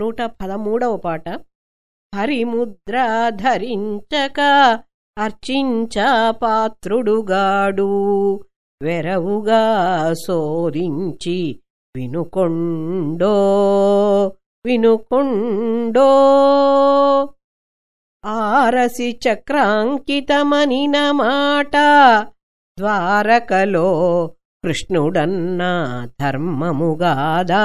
నూట పదమూడవ పాట. హరిముద్ర ధరించక అర్చించ పాత్రుడుగాడు. వెరవుగా సోరించి వినుకొండో వినుకొండో. ఆరసి చక్రాంకితమనిన మాట ద్వారకలో కృష్ణుడన్నా ధర్మముగాదా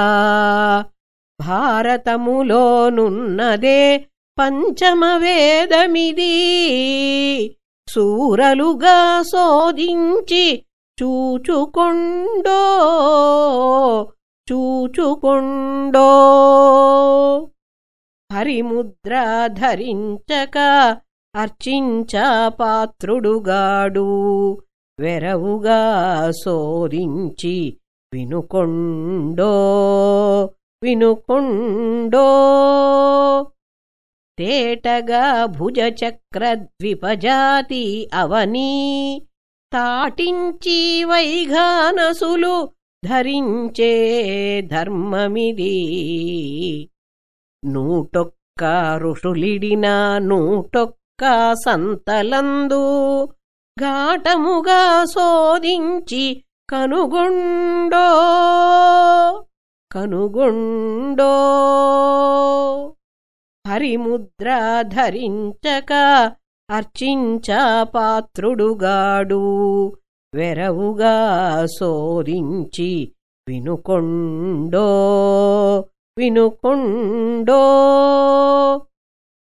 భారతములోనున్నదే పంచమవేదమిది. సూరలుగా శోధించి చూచుకొండో చూచుకొండో. హరిముద్ర ధరించక అర్చించ పాత్రుడుగాడు వెరవుగా శోధించి వినుకొండో. వినుకొండో. తేటగా భుజచక్రద్విపజాతి అవనీ తాటించి వైఘానసులు ధరించే ధర్మమిది. నూటొక్క ఋషులిడిన నూటొక్క సంతలందు ఘాటముగా శోధించి కనుగొండో. కనుగొండో. హరిముద్ర ధరించక అర్చించ పాత్రుడుగాడు. వెరవుగా శోధించి వినుకొండో. వినుకొండో.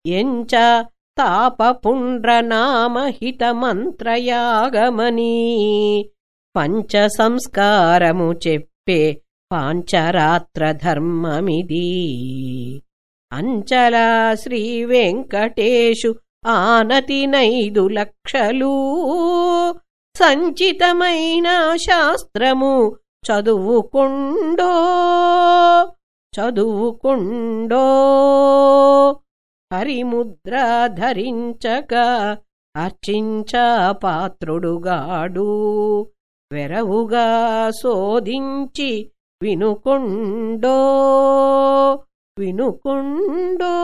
ఎంచ తాపపుండ్రనామహితమంత్రయాగమనీ. పంచ సంస్కారము చెప్పే పాంచరాత్రధర్మమిది. అంచలా శ్రీవెంకటేశు శ్రీ ఆనతి నైదు లక్షలు. సంచితమైన శాస్త్రము చదువుకుండో చదువుకుండో. హరిముద్ర ధరించక అర్చించ పాత్రుడుగాడు. వెరవుగా శోధించి వినుకుండో వినుకుండో